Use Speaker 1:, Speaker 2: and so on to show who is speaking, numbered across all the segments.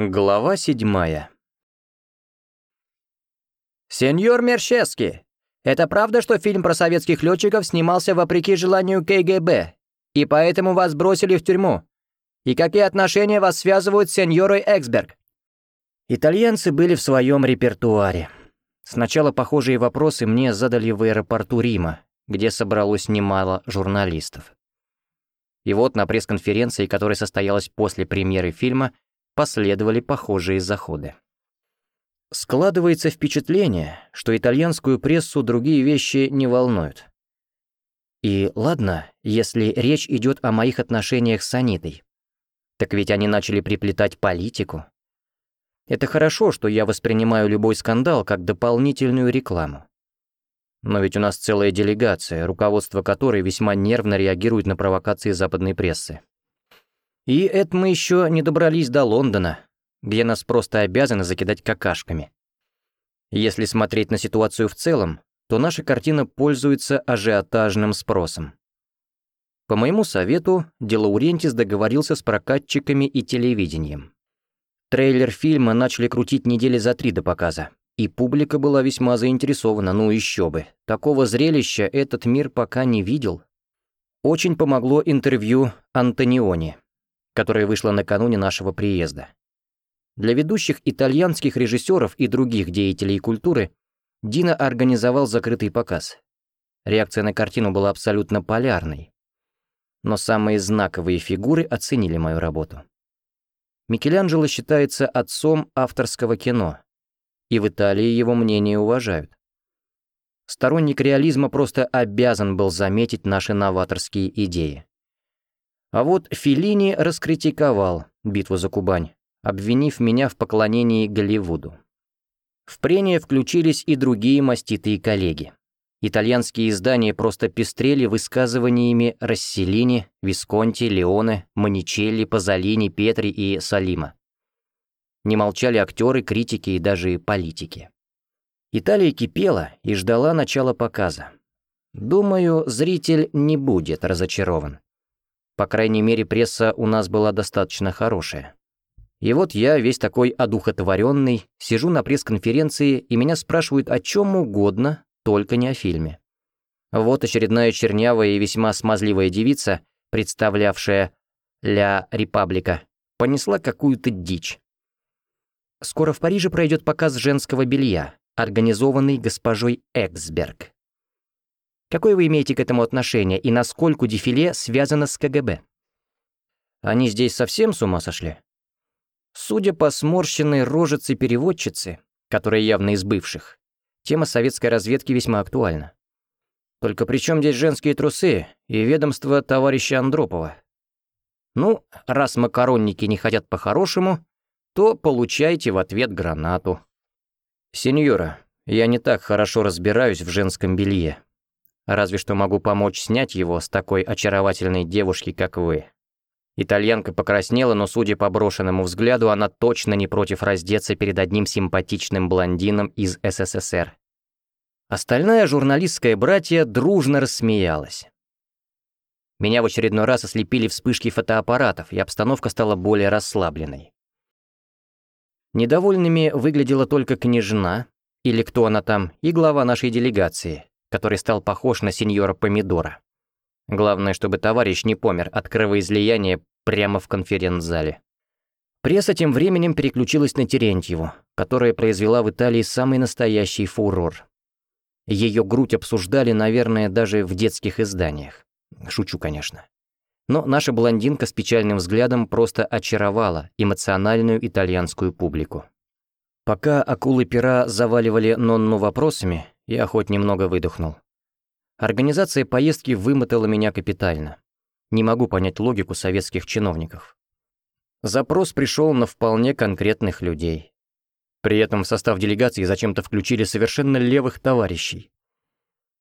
Speaker 1: Глава седьмая.
Speaker 2: «Сеньор Мершески, это правда, что фильм про советских летчиков снимался вопреки желанию КГБ, и поэтому вас бросили в тюрьму? И какие отношения вас связывают с сеньорой Эксберг?»
Speaker 1: Итальянцы были в своем репертуаре. Сначала похожие вопросы мне задали в аэропорту Рима, где собралось немало журналистов. И вот на пресс-конференции, которая состоялась после премьеры фильма, последовали похожие заходы. Складывается впечатление, что итальянскую прессу другие вещи не волнуют. И ладно, если речь идет о моих отношениях с Анитой. Так ведь они начали приплетать политику. Это хорошо, что я воспринимаю любой скандал как дополнительную рекламу. Но ведь у нас целая делегация, руководство которой весьма нервно реагирует на провокации западной прессы. И это мы еще не добрались до Лондона, где нас просто обязаны закидать какашками. Если смотреть на ситуацию в целом, то наша картина пользуется ажиотажным спросом. По моему совету, Делаурентис договорился с прокатчиками и телевидением. Трейлер фильма начали крутить недели за три до показа, и публика была весьма заинтересована, ну еще бы. Такого зрелища этот мир пока не видел. Очень помогло интервью Антониони которая вышла накануне нашего приезда. Для ведущих итальянских режиссеров и других деятелей культуры Дина организовал закрытый показ. Реакция на картину была абсолютно полярной. Но самые знаковые фигуры оценили мою работу. Микеланджело считается отцом авторского кино, и в Италии его мнение уважают. Сторонник реализма просто обязан был заметить наши новаторские идеи. А вот Филини раскритиковал «Битву за Кубань», обвинив меня в поклонении Голливуду. В прение включились и другие маститые коллеги. Итальянские издания просто пестрели высказываниями Расселини, Висконти, Леоне, Маничелли, Пазолини, Петри и Салима. Не молчали актеры, критики и даже политики. Италия кипела и ждала начала показа. Думаю, зритель не будет разочарован. По крайней мере, пресса у нас была достаточно хорошая. И вот я, весь такой одухотворенный, сижу на пресс-конференции, и меня спрашивают о чем угодно, только не о фильме. Вот очередная чернявая и весьма смазливая девица, представлявшая «Ля Репаблика», понесла какую-то дичь. Скоро в Париже пройдет показ женского белья, организованный госпожой Эксберг. Какое вы имеете к этому отношение и насколько дефиле связано с КГБ? Они здесь совсем с ума сошли? Судя по сморщенной рожице переводчицы, которая явно из бывших, тема советской разведки весьма актуальна. Только при чем здесь женские трусы и ведомство товарища Андропова? Ну, раз макаронники не хотят по-хорошему, то получайте в ответ гранату. Сеньора, я не так хорошо разбираюсь в женском белье, Разве что могу помочь снять его с такой очаровательной девушки, как вы». Итальянка покраснела, но, судя по брошенному взгляду, она точно не против раздеться перед одним симпатичным блондином из СССР. Остальная журналистская братья дружно рассмеялась. Меня в очередной раз ослепили вспышки фотоаппаратов, и обстановка стала более расслабленной. Недовольными выглядела только княжна, или кто она там, и глава нашей делегации, который стал похож на сеньора Помидора. Главное, чтобы товарищ не помер от кровоизлияния прямо в конференц-зале. Пресса тем временем переключилась на Терентьеву, которая произвела в Италии самый настоящий фурор. Ее грудь обсуждали, наверное, даже в детских изданиях. Шучу, конечно. Но наша блондинка с печальным взглядом просто очаровала эмоциональную итальянскую публику. Пока акулы пера заваливали Нонну вопросами, я хоть немного выдохнул. Организация поездки вымотала меня капитально. Не могу понять логику советских чиновников. Запрос пришел на вполне конкретных людей. При этом в состав делегации зачем-то включили совершенно левых товарищей.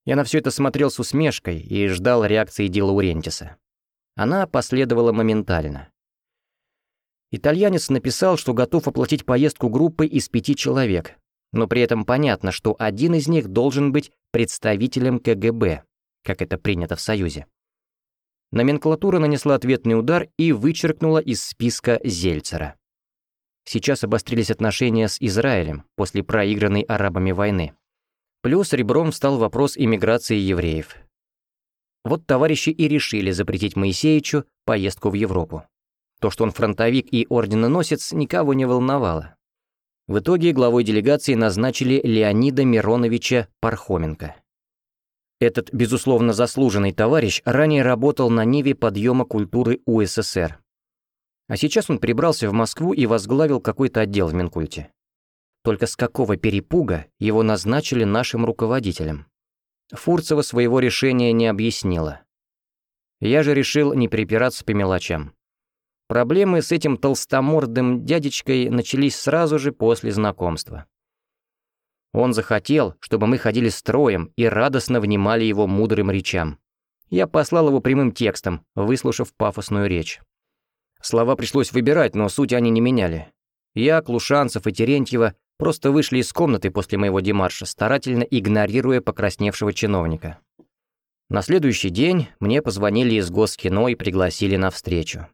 Speaker 1: Я на все это смотрел с усмешкой и ждал реакции Дила Урентиса. Она последовала моментально. Итальянец написал, что готов оплатить поездку группы из пяти человек, но при этом понятно, что один из них должен быть представителем КГБ, как это принято в Союзе. Номенклатура нанесла ответный удар и вычеркнула из списка Зельцера. сейчас обострились отношения с Израилем после проигранной арабами войны. Плюс ребром встал вопрос иммиграции евреев. Вот товарищи и решили запретить Моисеевичу поездку в Европу. То, что он фронтовик и орденоносец, никого не волновало. В итоге главой делегации назначили Леонида Мироновича Пархоменко. Этот, безусловно, заслуженный товарищ ранее работал на Ниве подъема культуры УССР. А сейчас он прибрался в Москву и возглавил какой-то отдел в Минкульте. Только с какого перепуга его назначили нашим руководителем? Фурцева своего решения не объяснила. Я же решил не припираться по мелочам. Проблемы с этим толстомордым дядечкой начались сразу же после знакомства. Он захотел, чтобы мы ходили строем и радостно внимали его мудрым речам. Я послал его прямым текстом, выслушав пафосную речь. Слова пришлось выбирать, но суть они не меняли. Я, Клушанцев и Терентьева просто вышли из комнаты после моего демарша, старательно игнорируя покрасневшего чиновника. На следующий день мне позвонили из Госкино и пригласили на встречу.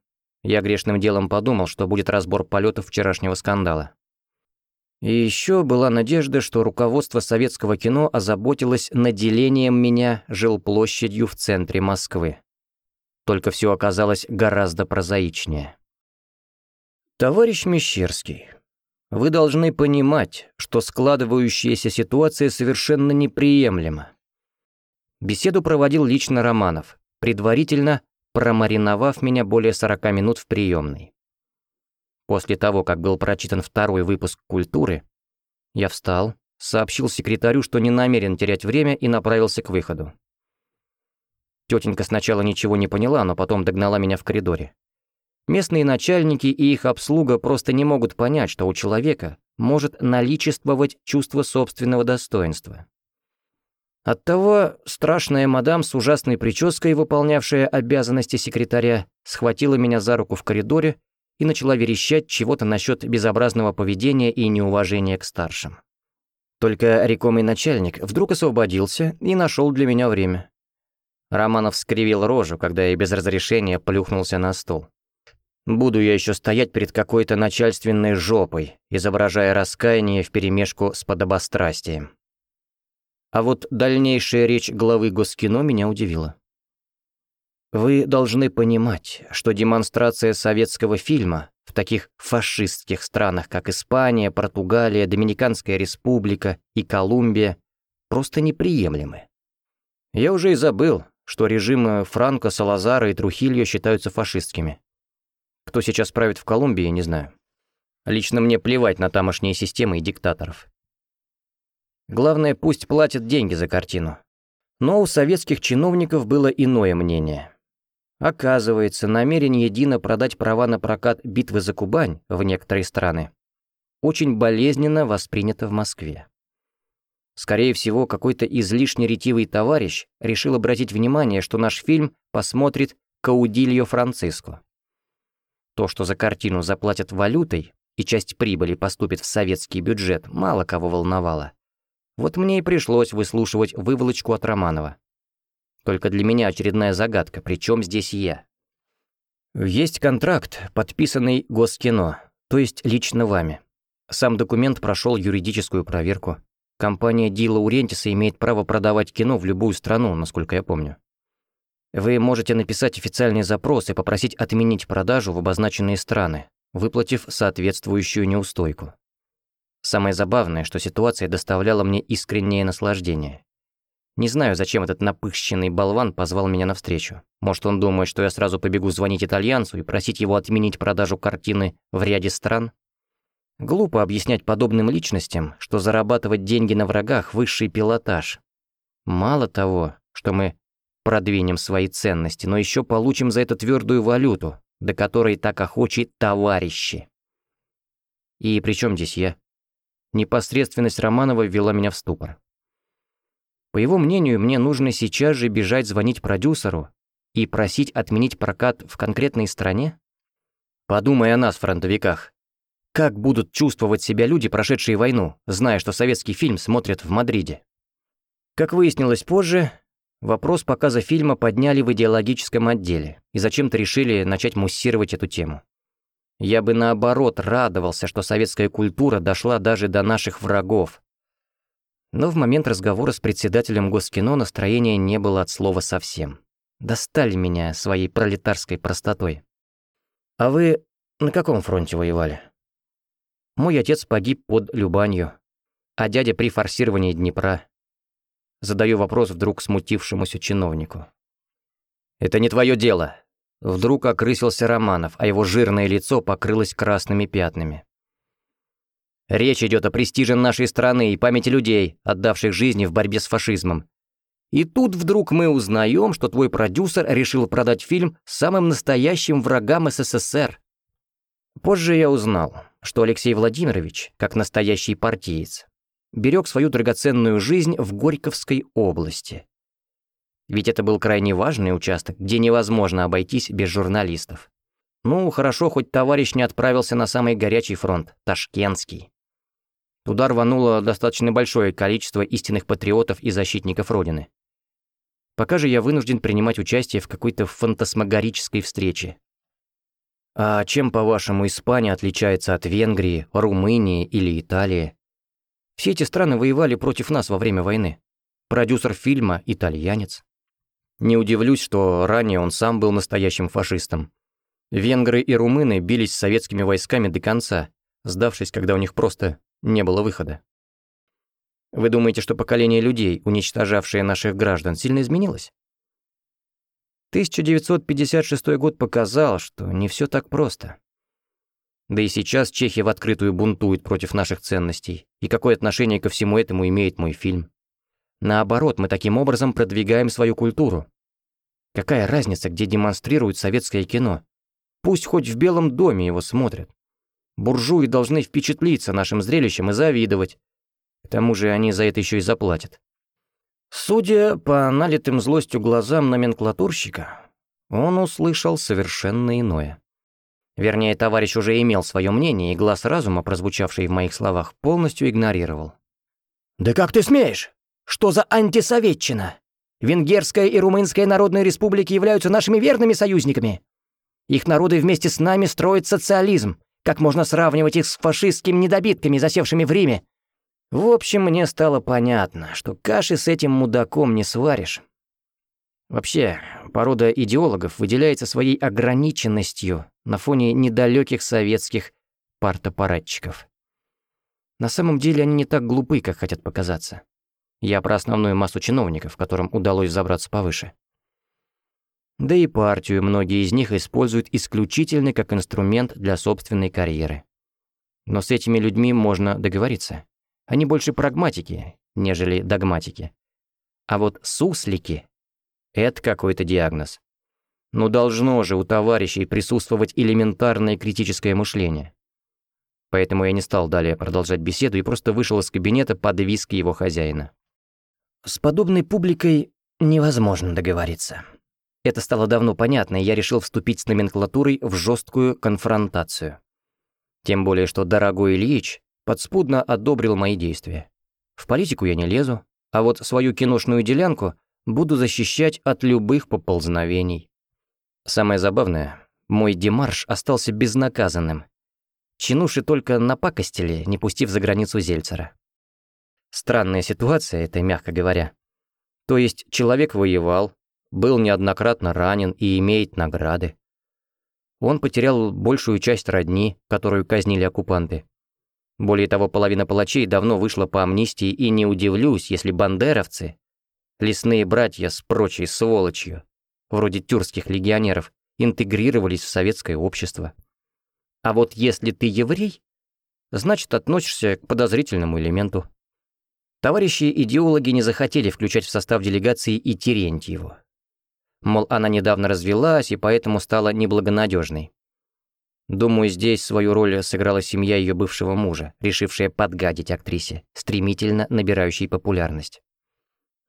Speaker 1: Я грешным делом подумал, что будет разбор полетов вчерашнего скандала. И еще была надежда, что руководство советского кино озаботилось наделением меня жилплощадью в центре Москвы. Только все оказалось гораздо прозаичнее. Товарищ Мещерский, вы должны понимать, что складывающаяся ситуация совершенно неприемлема. Беседу проводил лично Романов, предварительно промариновав меня более 40 минут в приемной. После того, как был прочитан второй выпуск «Культуры», я встал, сообщил секретарю, что не намерен терять время и направился к выходу. Тетенька сначала ничего не поняла, но потом догнала меня в коридоре. Местные начальники и их обслуга просто не могут понять, что у человека может наличествовать чувство собственного достоинства. Оттого страшная мадам с ужасной прической, выполнявшая обязанности секретаря, схватила меня за руку в коридоре и начала верещать чего-то насчет безобразного поведения и неуважения к старшим. Только рекомый начальник вдруг освободился и нашел для меня время. Романов скривил рожу, когда я без разрешения плюхнулся на стол. Буду я еще стоять перед какой-то начальственной жопой, изображая раскаяние вперемешку с подобострастием. А вот дальнейшая речь главы Госкино меня удивила. Вы должны понимать, что демонстрация советского фильма в таких фашистских странах, как Испания, Португалия, Доминиканская республика и Колумбия, просто неприемлемы. Я уже и забыл, что режимы Франко, Салазара и Трухильо считаются фашистскими. Кто сейчас правит в Колумбии, не знаю. Лично мне плевать на тамошние системы и диктаторов. Главное, пусть платят деньги за картину. Но у советских чиновников было иное мнение. Оказывается, намерение Дина продать права на прокат «Битвы за Кубань» в некоторые страны очень болезненно воспринято в Москве. Скорее всего, какой-то излишне ретивый товарищ решил обратить внимание, что наш фильм посмотрит Каудильо Франциско. То, что за картину заплатят валютой, и часть прибыли поступит в советский бюджет, мало кого волновало. Вот мне и пришлось выслушивать выволочку от Романова. Только для меня очередная загадка, причем здесь я. Есть контракт, подписанный Госкино, то есть лично вами. Сам документ прошел юридическую проверку. Компания Дила Урентиса имеет право продавать кино в любую страну, насколько я помню. Вы можете написать официальный запрос и попросить отменить продажу в обозначенные страны, выплатив соответствующую неустойку. Самое забавное, что ситуация доставляла мне искреннее наслаждение. Не знаю, зачем этот напыщенный болван позвал меня навстречу. Может, он думает, что я сразу побегу звонить итальянцу и просить его отменить продажу картины в ряде стран? Глупо объяснять подобным личностям, что зарабатывать деньги на врагах – высший пилотаж. Мало того, что мы продвинем свои ценности, но еще получим за это твердую валюту, до которой так охочи товарищи. И при чем здесь я? Непосредственность Романова ввела меня в ступор. По его мнению, мне нужно сейчас же бежать звонить продюсеру и просить отменить прокат в конкретной стране? Подумай о нас, фронтовиках. Как будут чувствовать себя люди, прошедшие войну, зная, что советский фильм смотрят в Мадриде? Как выяснилось позже, Вопрос показа фильма подняли в идеологическом отделе и зачем-то решили начать муссировать эту тему. Я бы наоборот радовался, что советская культура дошла даже до наших врагов. Но в момент разговора с председателем Госкино настроения не было от слова совсем. Достали меня своей пролетарской простотой. «А вы на каком фронте воевали?» Мой отец погиб под Любанью, а дядя при форсировании Днепра. Задаю вопрос вдруг смутившемуся чиновнику. «Это не твое дело», Вдруг окрысился Романов, а его жирное лицо покрылось красными пятнами. Речь идет о престиже нашей страны и памяти людей, отдавших жизни в борьбе с фашизмом. И тут вдруг мы узнаем, что твой продюсер решил продать фильм самым настоящим врагам СССР. Позже я узнал, что Алексей Владимирович, как настоящий партиец, берег свою драгоценную жизнь в Горьковской области. Ведь это был крайне важный участок, где невозможно обойтись без журналистов. Ну, хорошо, хоть товарищ не отправился на самый горячий фронт, Ташкентский. Туда рвануло достаточно большое количество истинных патриотов и защитников Родины. Пока же я вынужден принимать участие в какой-то фантасмагорической встрече. А чем, по-вашему, Испания отличается от Венгрии, Румынии или Италии? Все эти страны воевали против нас во время войны. Продюсер фильма – итальянец. Не удивлюсь, что ранее он сам был настоящим фашистом. Венгры и румыны бились с советскими войсками до конца, сдавшись, когда у них просто не было выхода. Вы думаете, что поколение людей, уничтожавшее наших граждан, сильно изменилось? 1956 год показал, что не все так просто. Да и сейчас чехи в открытую бунтуют против наших ценностей. И какое отношение ко всему этому имеет мой фильм? Наоборот, мы таким образом продвигаем свою культуру. Какая разница, где демонстрируют советское кино? Пусть хоть в Белом доме его смотрят. Буржуи должны впечатлиться нашим зрелищем и завидовать. К тому же они за это еще и заплатят. Судя по налитым злостью глазам номенклатурщика, он услышал совершенно иное. Вернее, товарищ уже имел свое мнение, и глаз разума, прозвучавший в моих словах, полностью игнорировал. «Да как ты смеешь? Что за антисоветчина? Венгерская и Румынская народные республики являются нашими верными союзниками. Их народы вместе с нами строят социализм. Как можно сравнивать их с фашистскими недобитками, засевшими в Риме? В общем, мне стало понятно, что каши с этим мудаком не сваришь. Вообще, порода идеологов выделяется своей ограниченностью на фоне недалеких советских партапаратчиков. На самом деле они не так глупы, как хотят показаться. Я про основную массу чиновников, которым удалось забраться повыше. Да и партию многие из них используют исключительно как инструмент для собственной карьеры. Но с этими людьми можно договориться. Они больше прагматики, нежели догматики. А вот суслики — это какой-то диагноз. Но должно же у товарищей присутствовать элементарное критическое мышление. Поэтому я не стал далее продолжать беседу и просто вышел из кабинета под виски его хозяина. С подобной публикой невозможно договориться. Это стало давно понятно, и я решил вступить с номенклатурой в жесткую конфронтацию. Тем более, что дорогой Ильич подспудно одобрил мои действия. В политику я не лезу, а вот свою киношную делянку буду защищать от любых поползновений. Самое забавное, мой демарш остался безнаказанным. Чинуши только напакостили, не пустив за границу Зельцера. Странная ситуация это, мягко говоря. То есть человек воевал, был неоднократно ранен и имеет награды. Он потерял большую часть родни, которую казнили оккупанты. Более того, половина палачей давно вышла по амнистии, и не удивлюсь, если бандеровцы, лесные братья с прочей сволочью, вроде тюркских легионеров, интегрировались в советское общество. А вот если ты еврей, значит относишься к подозрительному элементу. Товарищи-идеологи не захотели включать в состав делегации и Терентьеву. Мол, она недавно развелась и поэтому стала неблагонадежной. Думаю, здесь свою роль сыграла семья ее бывшего мужа, решившая подгадить актрисе, стремительно набирающей популярность.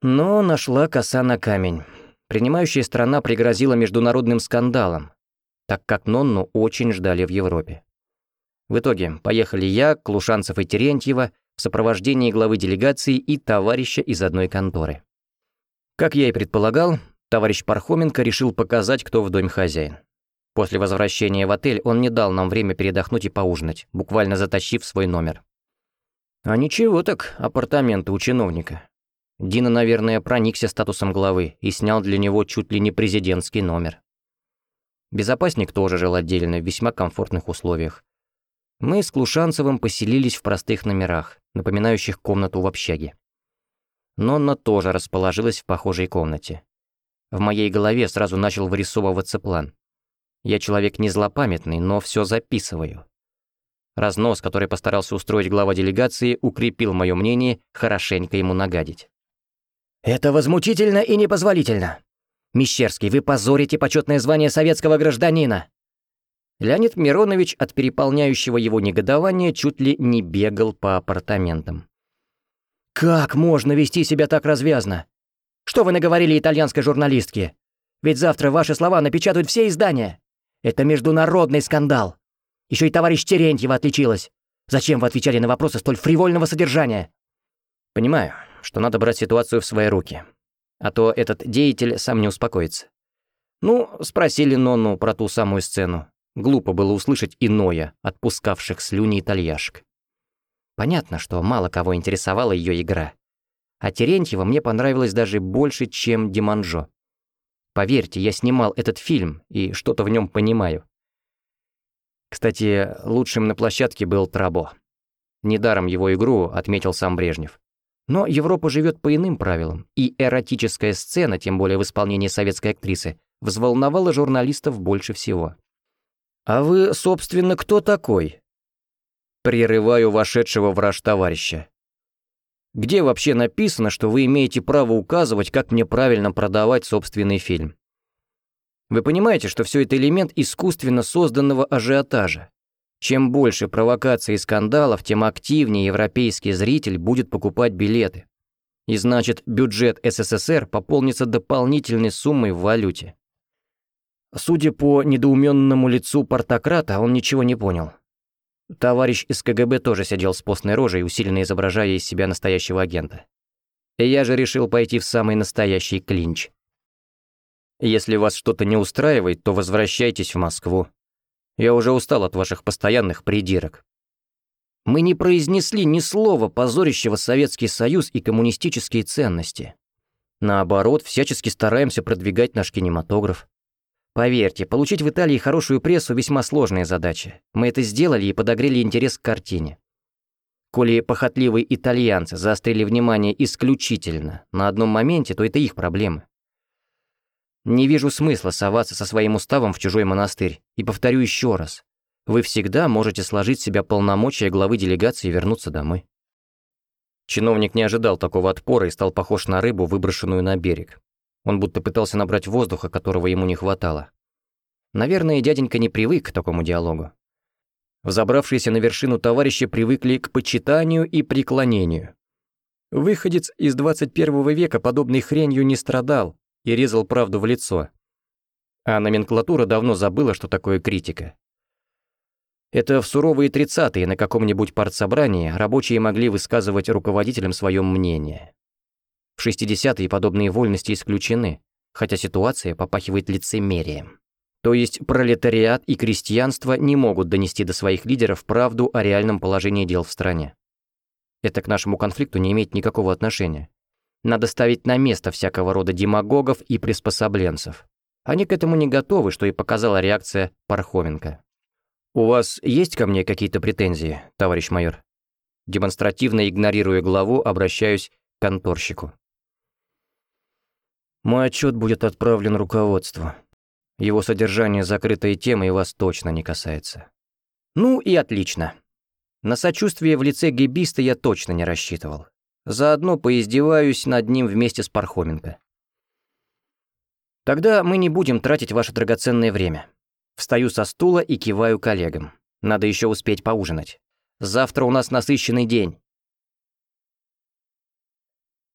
Speaker 1: Но нашла коса на камень. Принимающая страна пригрозила международным скандалом, так как Нонну очень ждали в Европе. В итоге поехали я, Клушанцев и Терентьева в сопровождении главы делегации и товарища из одной конторы. Как я и предполагал, товарищ Пархоменко решил показать, кто в доме хозяин. После возвращения в отель он не дал нам время передохнуть и поужинать, буквально затащив свой номер. А ничего так, апартаменты у чиновника. Дина, наверное, проникся статусом главы и снял для него чуть ли не президентский номер. Безопасник тоже жил отдельно, в весьма комфортных условиях. Мы с Клушанцевым поселились в простых номерах, напоминающих комнату в общаге. Нонна тоже расположилась в похожей комнате. В моей голове сразу начал вырисовываться план. Я человек не злопамятный, но все записываю. Разнос, который постарался устроить глава делегации, укрепил мое мнение хорошенько ему нагадить.
Speaker 2: «Это возмутительно и непозволительно. Мещерский, вы позорите почетное звание советского гражданина!»
Speaker 1: Леонид Миронович от переполняющего его негодования чуть ли не бегал по апартаментам.
Speaker 2: «Как можно вести себя так развязно? Что вы наговорили итальянской журналистке? Ведь завтра ваши слова напечатают все издания. Это международный скандал. Еще и товарищ Терентьева отличилась. Зачем вы отвечали на вопросы столь фривольного содержания?»
Speaker 1: «Понимаю, что надо брать ситуацию в свои руки. А то этот деятель сам не успокоится. Ну, спросили Нонну про ту самую сцену. Глупо было услышать иное, отпускавших слюни итальяшек. Понятно, что мало кого интересовала ее игра. А Терентьева мне понравилась даже больше, чем Диманжо. Поверьте, я снимал этот фильм и что-то в нем понимаю. Кстати, лучшим на площадке был Трабо. Недаром его игру отметил сам Брежнев. Но Европа живет по иным правилам, и эротическая сцена, тем более в исполнении советской актрисы, взволновала журналистов больше всего. «А вы, собственно, кто такой?» Прерываю вошедшего враж товарища. Где вообще написано, что вы имеете право указывать, как мне правильно продавать собственный фильм? Вы понимаете, что все это элемент искусственно созданного ажиотажа? Чем больше провокаций и скандалов, тем активнее европейский зритель будет покупать билеты. И значит, бюджет СССР пополнится дополнительной суммой в валюте. Судя по недоуменному лицу портократа, он ничего не понял. Товарищ из КГБ тоже сидел с постной рожей, усиленно изображая из себя настоящего агента. Я же решил пойти в самый настоящий клинч. Если вас что-то не устраивает, то возвращайтесь в Москву. Я уже устал от ваших постоянных придирок. Мы не произнесли ни слова, позорящего Советский Союз и коммунистические ценности. Наоборот, всячески стараемся продвигать наш кинематограф. Поверьте, получить в Италии хорошую прессу весьма сложная задача. Мы это сделали и подогрели интерес к картине. Коли похотливые итальянцы заострили внимание исключительно на одном моменте, то это их проблемы. Не вижу смысла соваться со своим уставом в чужой монастырь. И повторю еще раз. Вы всегда можете сложить в себя полномочия главы делегации и вернуться домой. Чиновник не ожидал такого отпора и стал похож на рыбу, выброшенную на берег. Он будто пытался набрать воздуха, которого ему не хватало. Наверное, дяденька не привык к такому диалогу. Взобравшиеся на вершину товарищи привыкли к почитанию и преклонению. Выходец из 21 века подобной хренью не страдал и резал правду в лицо. А номенклатура давно забыла, что такое критика. Это в суровые тридцатые на каком-нибудь партсобрании рабочие могли высказывать руководителям свое мнение. В 60-е подобные вольности исключены, хотя ситуация попахивает лицемерием. То есть пролетариат и крестьянство не могут донести до своих лидеров правду о реальном положении дел в стране. Это к нашему конфликту не имеет никакого отношения. Надо ставить на место всякого рода демагогов и приспособленцев. Они к этому не готовы, что и показала реакция Пархоменко. «У вас есть ко мне какие-то претензии, товарищ майор?» Демонстративно игнорируя главу, обращаюсь к конторщику. Мой отчет будет отправлен руководству. Его содержание закрытая тема и вас точно не касается. Ну и отлично. На сочувствие в лице гибиста я точно не рассчитывал. Заодно поиздеваюсь над ним вместе с Пархоменко. Тогда мы не будем тратить ваше драгоценное время. Встаю со стула и киваю коллегам. Надо еще успеть поужинать. Завтра у нас насыщенный день.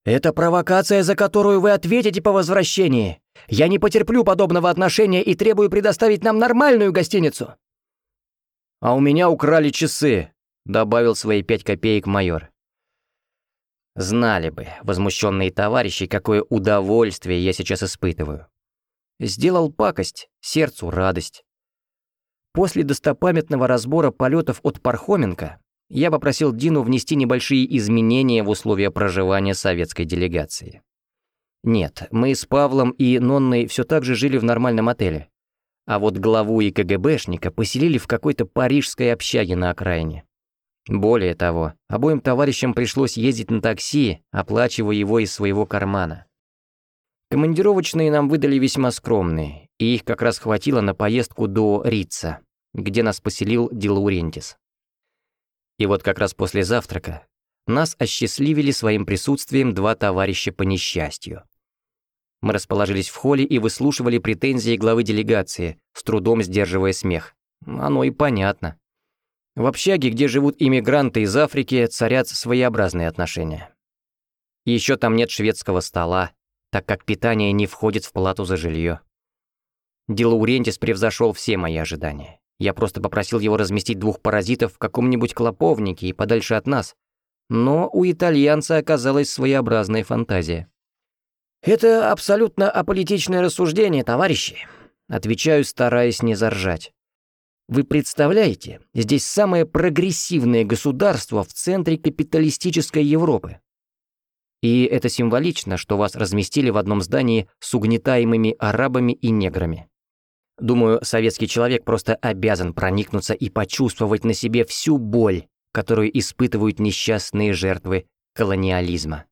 Speaker 2: «Это провокация, за которую вы ответите по возвращении. Я не потерплю подобного отношения и требую предоставить нам нормальную гостиницу».
Speaker 1: «А у меня украли часы», — добавил свои пять копеек майор. Знали бы, возмущенные товарищи, какое удовольствие я сейчас испытываю. Сделал пакость, сердцу радость. После достопамятного разбора полетов от Пархоменко я попросил Дину внести небольшие изменения в условия проживания советской делегации. Нет, мы с Павлом и Нонной все так же жили в нормальном отеле. А вот главу и КГБшника поселили в какой-то парижской общаге на окраине. Более того, обоим товарищам пришлось ездить на такси, оплачивая его из своего кармана. Командировочные нам выдали весьма скромные, и их как раз хватило на поездку до Рица, где нас поселил Дилаурентис. И вот как раз после завтрака нас осчастливили своим присутствием два товарища по несчастью. Мы расположились в холле и выслушивали претензии главы делегации, с трудом сдерживая смех. Оно и понятно. В общаге, где живут иммигранты из Африки, царят своеобразные отношения. Еще там нет шведского стола, так как питание не входит в плату за жилье. Дилаурентис превзошел все мои ожидания. Я просто попросил его разместить двух паразитов в каком-нибудь клоповнике и подальше от нас. Но у итальянца оказалась своеобразная фантазия. «Это абсолютно аполитичное рассуждение, товарищи», отвечаю, стараясь не заржать. Вы представляете, здесь самое прогрессивное государство в центре капиталистической Европы. И это символично, что вас разместили в одном здании с угнетаемыми арабами и неграми. Думаю, советский человек просто обязан проникнуться и почувствовать на себе всю боль, которую испытывают несчастные жертвы колониализма.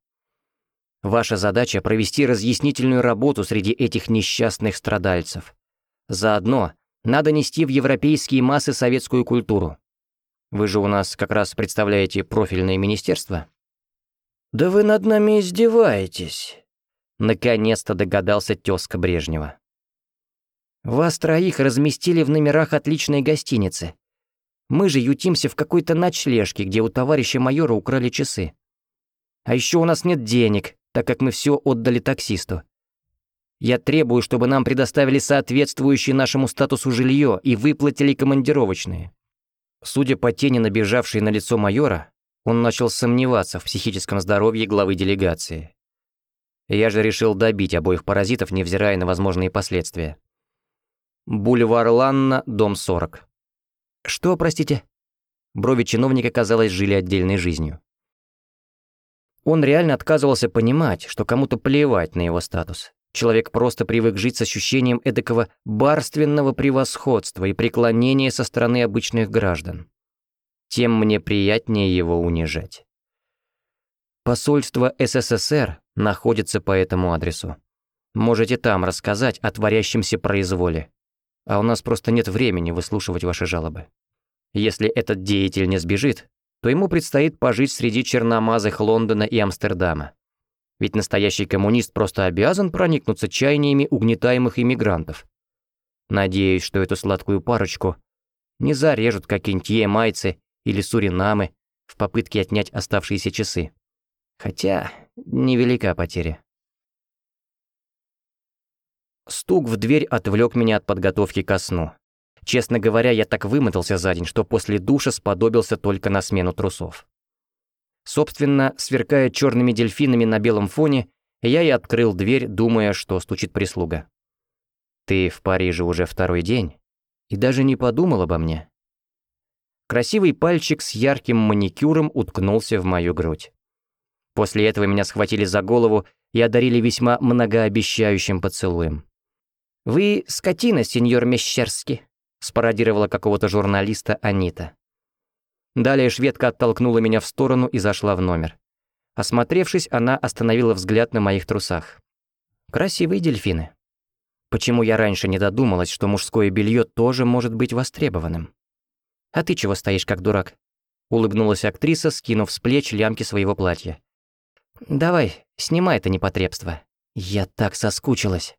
Speaker 1: Ваша задача — провести разъяснительную работу среди этих несчастных страдальцев. Заодно надо нести в европейские массы советскую культуру. Вы же у нас как раз представляете профильное министерство? «Да вы над нами издеваетесь», — наконец-то догадался тезка Брежнева. «Вас троих разместили в номерах отличной гостиницы. Мы же ютимся в какой-то ночлежке, где у товарища майора украли часы. А еще у нас нет денег, так как мы все отдали таксисту. Я требую, чтобы нам предоставили соответствующее нашему статусу жилье и выплатили командировочные». Судя по тени, набежавшей на лицо майора, он начал сомневаться в психическом здоровье главы делегации. Я же решил добить обоих паразитов, невзирая на возможные последствия. Бульвар Ланна, дом 40. Что, простите? Брови чиновника, казалось, жили отдельной жизнью. Он реально отказывался понимать, что кому-то плевать на его статус. Человек просто привык жить с ощущением эдакого барственного превосходства и преклонения со стороны обычных граждан тем мне приятнее его унижать. Посольство СССР находится по этому адресу. Можете там рассказать о творящемся произволе. А у нас просто нет времени выслушивать ваши жалобы. Если этот деятель не сбежит, то ему предстоит пожить среди черномазых Лондона и Амстердама. Ведь настоящий коммунист просто обязан проникнуться чаяниями угнетаемых иммигрантов. Надеюсь, что эту сладкую парочку не зарежут какие-нибудь емайцы или Суринамы в попытке отнять оставшиеся часы. Хотя невелика потеря. Стук в дверь отвлек меня от подготовки ко сну. Честно говоря, я так вымотался за день, что после душа сподобился только на смену трусов. Собственно, сверкая черными дельфинами на белом фоне, я и открыл дверь, думая, что стучит прислуга. «Ты в Париже уже второй день и даже не подумал обо мне?» Красивый пальчик с ярким маникюром уткнулся в мою грудь. После этого меня схватили за голову и одарили весьма многообещающим поцелуем. «Вы скотина, сеньор Мещерский», — спародировала какого-то журналиста Анита. Далее шведка оттолкнула меня в сторону и зашла в номер. Осмотревшись, она остановила взгляд на моих трусах. «Красивые дельфины. Почему я раньше не додумалась, что мужское белье тоже может быть востребованным?» «А ты чего стоишь, как дурак?» Улыбнулась актриса, скинув с плеч лямки своего платья. «Давай, снимай это непотребство. Я так соскучилась».